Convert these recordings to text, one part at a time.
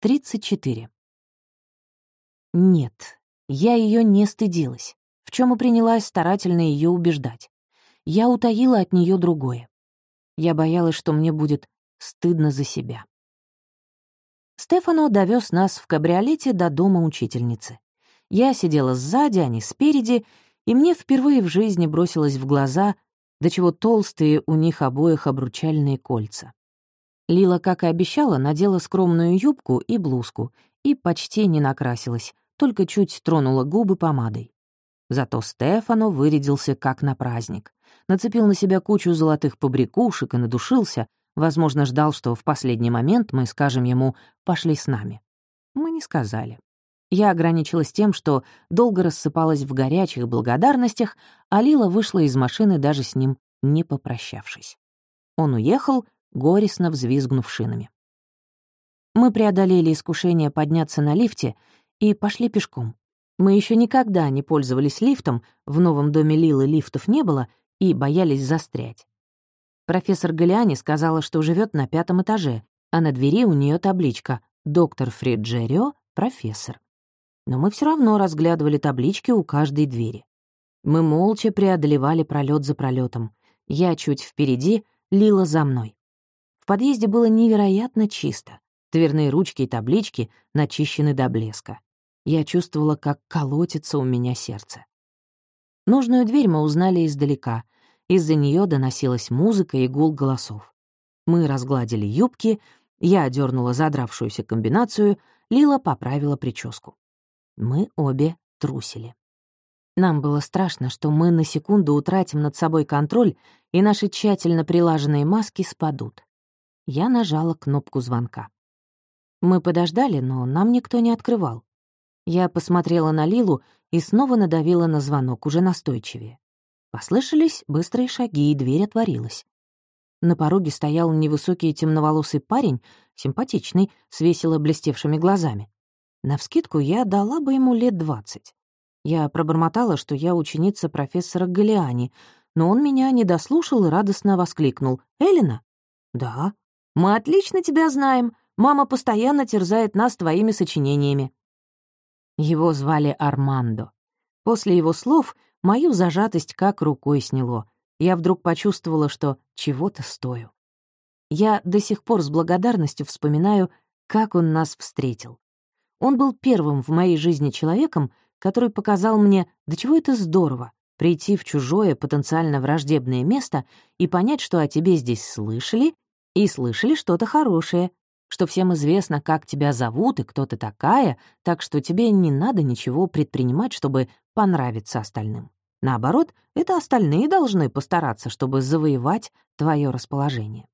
34. Нет, я ее не стыдилась, в чем и принялась старательно ее убеждать. Я утаила от нее другое. Я боялась, что мне будет стыдно за себя. Стефано довез нас в кабриолете до дома учительницы. Я сидела сзади, а не спереди, и мне впервые в жизни бросилось в глаза, до чего толстые у них обоих обручальные кольца. Лила, как и обещала, надела скромную юбку и блузку и почти не накрасилась, только чуть тронула губы помадой. Зато Стефано вырядился как на праздник. Нацепил на себя кучу золотых побрякушек и надушился, возможно, ждал, что в последний момент мы скажем ему «пошли с нами». Мы не сказали. Я ограничилась тем, что долго рассыпалась в горячих благодарностях, а Лила вышла из машины даже с ним, не попрощавшись. Он уехал, горестно взвизгнув шинами. Мы преодолели искушение подняться на лифте и пошли пешком. Мы еще никогда не пользовались лифтом, в новом доме Лилы лифтов не было, и боялись застрять. Профессор Галиани сказала, что живет на пятом этаже, а на двери у нее табличка «Доктор Фриджерио, профессор». Но мы все равно разглядывали таблички у каждой двери. Мы молча преодолевали пролет за пролетом. Я чуть впереди, Лила за мной подъезде было невероятно чисто. Дверные ручки и таблички начищены до блеска. Я чувствовала, как колотится у меня сердце. Нужную дверь мы узнали издалека. Из-за нее доносилась музыка и гул голосов. Мы разгладили юбки, я одернула задравшуюся комбинацию, Лила поправила прическу. Мы обе трусили. Нам было страшно, что мы на секунду утратим над собой контроль, и наши тщательно прилаженные маски спадут. Я нажала кнопку звонка. Мы подождали, но нам никто не открывал. Я посмотрела на Лилу и снова надавила на звонок, уже настойчивее. Послышались быстрые шаги, и дверь отворилась. На пороге стоял невысокий темноволосый парень, симпатичный, с весело блестевшими глазами. Навскидку я дала бы ему лет двадцать. Я пробормотала, что я ученица профессора Галиани, но он меня не дослушал и радостно воскликнул. «Эллина?» «Да». Мы отлично тебя знаем. Мама постоянно терзает нас твоими сочинениями». Его звали Армандо. После его слов мою зажатость как рукой сняло. Я вдруг почувствовала, что чего-то стою. Я до сих пор с благодарностью вспоминаю, как он нас встретил. Он был первым в моей жизни человеком, который показал мне, до чего это здорово — прийти в чужое потенциально враждебное место и понять, что о тебе здесь слышали и слышали что-то хорошее, что всем известно, как тебя зовут и кто ты такая, так что тебе не надо ничего предпринимать, чтобы понравиться остальным. Наоборот, это остальные должны постараться, чтобы завоевать твое расположение.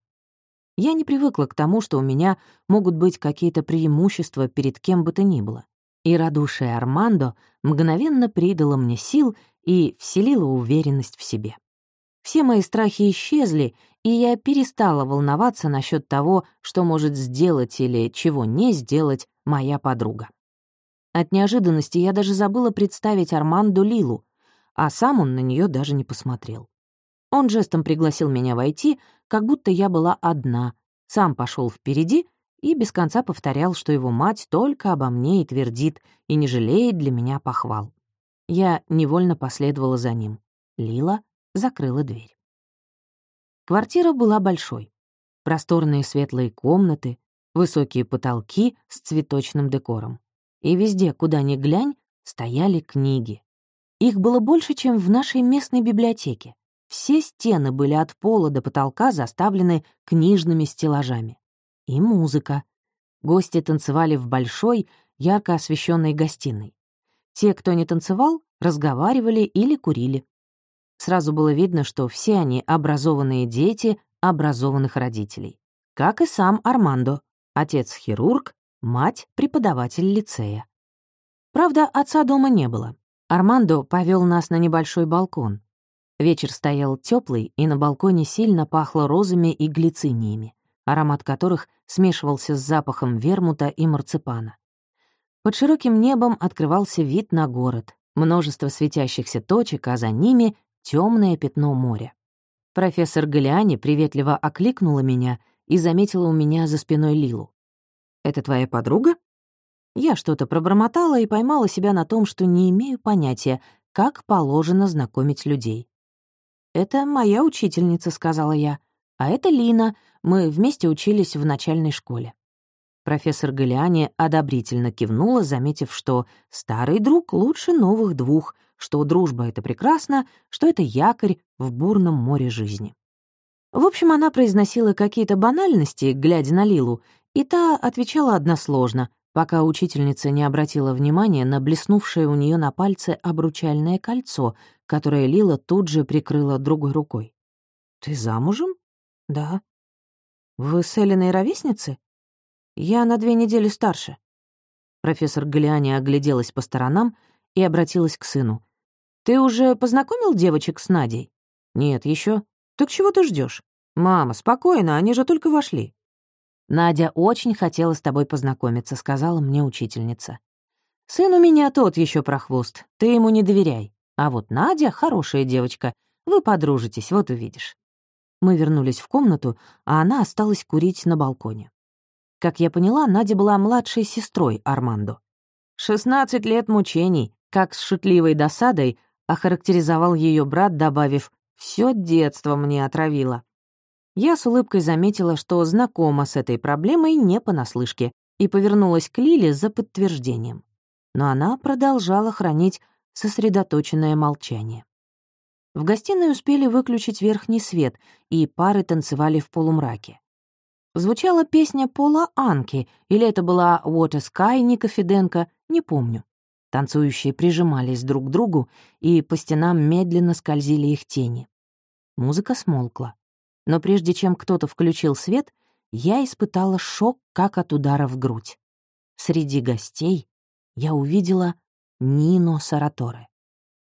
Я не привыкла к тому, что у меня могут быть какие-то преимущества перед кем бы то ни было. И радушие Армандо мгновенно придало мне сил и вселило уверенность в себе. Все мои страхи исчезли, и я перестала волноваться насчет того, что может сделать или чего не сделать моя подруга. От неожиданности я даже забыла представить Арманду Лилу, а сам он на нее даже не посмотрел. Он жестом пригласил меня войти, как будто я была одна, сам пошел впереди и без конца повторял, что его мать только обо мне и твердит, и не жалеет для меня похвал. Я невольно последовала за ним. Лила закрыла дверь. Квартира была большой. Просторные светлые комнаты, высокие потолки с цветочным декором. И везде, куда ни глянь, стояли книги. Их было больше, чем в нашей местной библиотеке. Все стены были от пола до потолка заставлены книжными стеллажами. И музыка. Гости танцевали в большой, ярко освещенной гостиной. Те, кто не танцевал, разговаривали или курили. Сразу было видно, что все они образованные дети образованных родителей. Как и сам Армандо, отец-хирург, мать — преподаватель лицея. Правда, отца дома не было. Армандо повел нас на небольшой балкон. Вечер стоял теплый, и на балконе сильно пахло розами и глициниями, аромат которых смешивался с запахом вермута и марципана. Под широким небом открывался вид на город, множество светящихся точек, а за ними темное пятно моря. Профессор Галиани приветливо окликнула меня и заметила у меня за спиной Лилу. Это твоя подруга?» Я что-то пробормотала и поймала себя на том, что не имею понятия, как положено знакомить людей. «Это моя учительница», — сказала я. «А это Лина. Мы вместе учились в начальной школе». Профессор Галиани одобрительно кивнула, заметив, что старый друг лучше новых двух, что дружба — это прекрасно, что это якорь в бурном море жизни. В общем, она произносила какие-то банальности, глядя на Лилу, и та отвечала односложно, пока учительница не обратила внимания на блеснувшее у нее на пальце обручальное кольцо, которое Лила тут же прикрыла другой рукой. «Ты замужем?» «Да». «Вы с Элиной ровесницы?» «Я на две недели старше». Профессор Галиани огляделась по сторонам и обратилась к сыну. «Ты уже познакомил девочек с Надей?» «Нет, еще. Так чего ты ждешь? Мама, спокойно, они же только вошли». «Надя очень хотела с тобой познакомиться», — сказала мне учительница. «Сын у меня тот еще прохвост, ты ему не доверяй. А вот Надя — хорошая девочка, вы подружитесь, вот увидишь». Мы вернулись в комнату, а она осталась курить на балконе. Как я поняла, Надя была младшей сестрой Армандо. «Шестнадцать лет мучений», как с шутливой досадой охарактеризовал ее брат, добавив «все детство мне отравило». Я с улыбкой заметила, что знакома с этой проблемой не понаслышке, и повернулась к Лиле за подтверждением. Но она продолжала хранить сосредоточенное молчание. В гостиной успели выключить верхний свет, и пары танцевали в полумраке. Звучала песня Пола Анки, или это была «What a Sky» Ника Фиденко, не помню. Танцующие прижимались друг к другу, и по стенам медленно скользили их тени. Музыка смолкла. Но прежде чем кто-то включил свет, я испытала шок, как от удара в грудь. Среди гостей я увидела Нино Сараторе.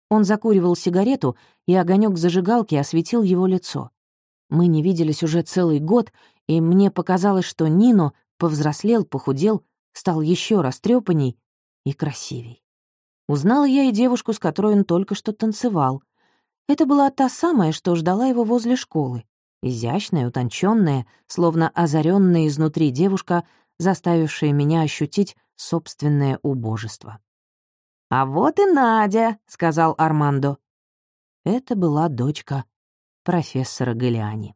Он закуривал сигарету, и огонек зажигалки осветил его лицо. Мы не виделись уже целый год, и мне показалось, что Нино повзрослел, похудел, стал еще растрепанней и красивей. Узнала я и девушку, с которой он только что танцевал. Это была та самая, что ждала его возле школы. Изящная, утонченная, словно озаренная изнутри девушка, заставившая меня ощутить собственное убожество. «А вот и Надя», — сказал Армандо. Это была дочка профессора Галиани.